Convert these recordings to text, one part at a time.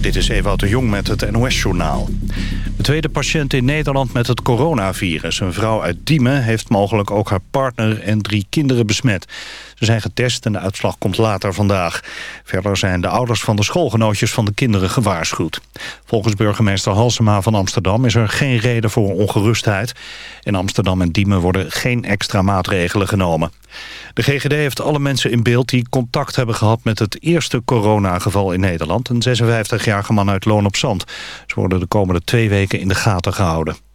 Dit is Ewout de Jong met het NOS-journaal. De tweede patiënt in Nederland met het coronavirus, een vrouw uit Diemen... heeft mogelijk ook haar partner en drie kinderen besmet. Ze zijn getest en de uitslag komt later vandaag. Verder zijn de ouders van de schoolgenootjes van de kinderen gewaarschuwd. Volgens burgemeester Halsema van Amsterdam is er geen reden voor ongerustheid. In Amsterdam en Diemen worden geen extra maatregelen genomen. De GGD heeft alle mensen in beeld die contact hebben gehad... met het eerste coronageval in Nederland. Een 56-jarige man uit Loon op Zand. Ze worden de komende twee weken in de gaten gehouden.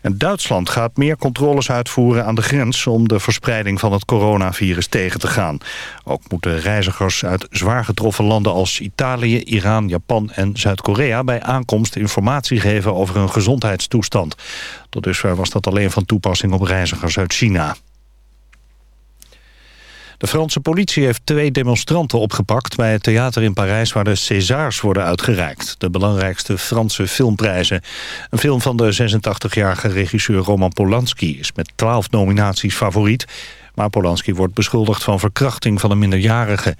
En Duitsland gaat meer controles uitvoeren aan de grens... om de verspreiding van het coronavirus tegen te gaan. Ook moeten reizigers uit zwaar getroffen landen als Italië, Iran, Japan en Zuid-Korea... bij aankomst informatie geven over hun gezondheidstoestand. Tot dusver was dat alleen van toepassing op reizigers uit China. De Franse politie heeft twee demonstranten opgepakt... bij het theater in Parijs waar de Césars worden uitgereikt. De belangrijkste Franse filmprijzen. Een film van de 86-jarige regisseur Roman Polanski... is met 12 nominaties favoriet. Maar Polanski wordt beschuldigd van verkrachting van een minderjarige.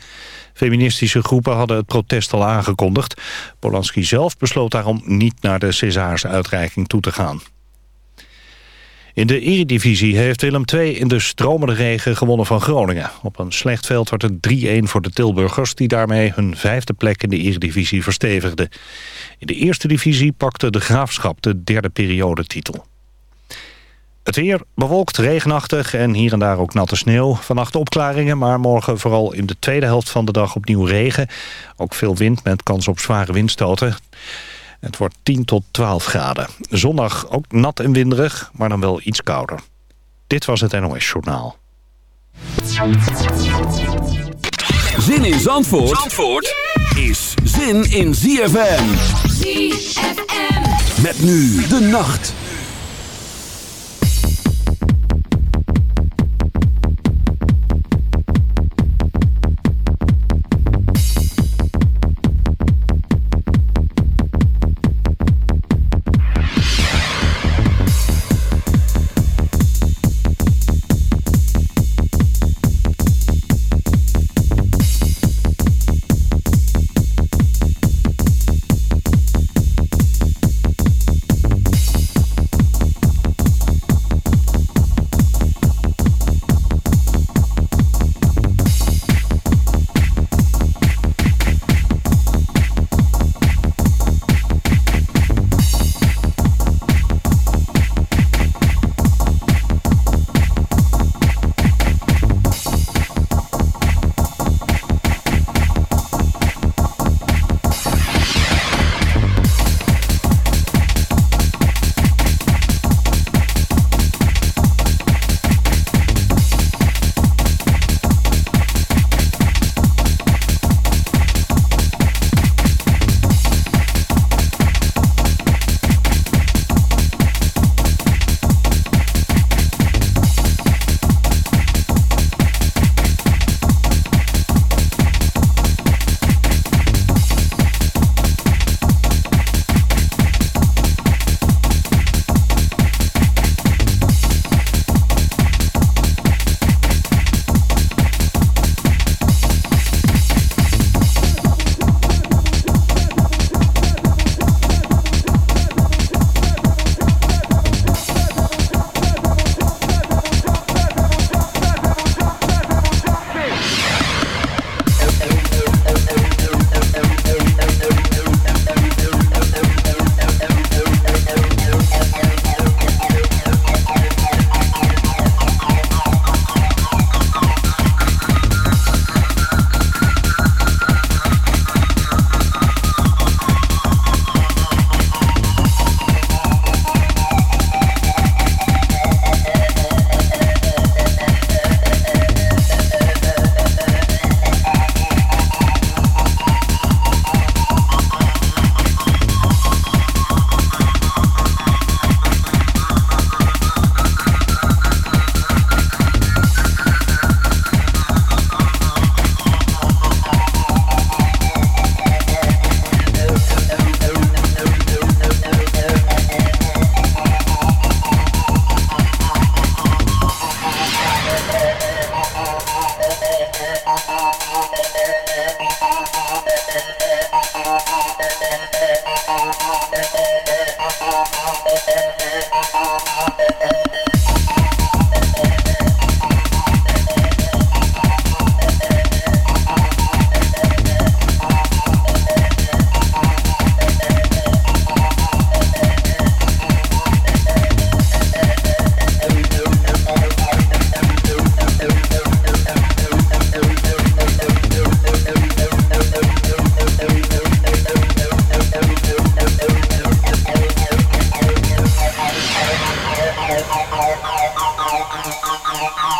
Feministische groepen hadden het protest al aangekondigd. Polanski zelf besloot daarom niet naar de Césars uitreiking toe te gaan. In de Eredivisie heeft Willem II in de stromende regen gewonnen van Groningen. Op een slecht veld werd het 3-1 voor de Tilburgers... die daarmee hun vijfde plek in de Eredivisie verstevigden. In de eerste divisie pakte de Graafschap de derde periodetitel. Het weer bewolkt, regenachtig en hier en daar ook natte sneeuw. Vannacht opklaringen, maar morgen vooral in de tweede helft van de dag opnieuw regen. Ook veel wind met kans op zware windstoten. Het wordt 10 tot 12 graden. Zondag ook nat en winderig, maar dan wel iets kouder. Dit was het NOS Journaal. Zin in Zandvoort, Zandvoort is zin in ZFM. ZFM. Met nu de nacht. Oh, oh, oh, oh, oh.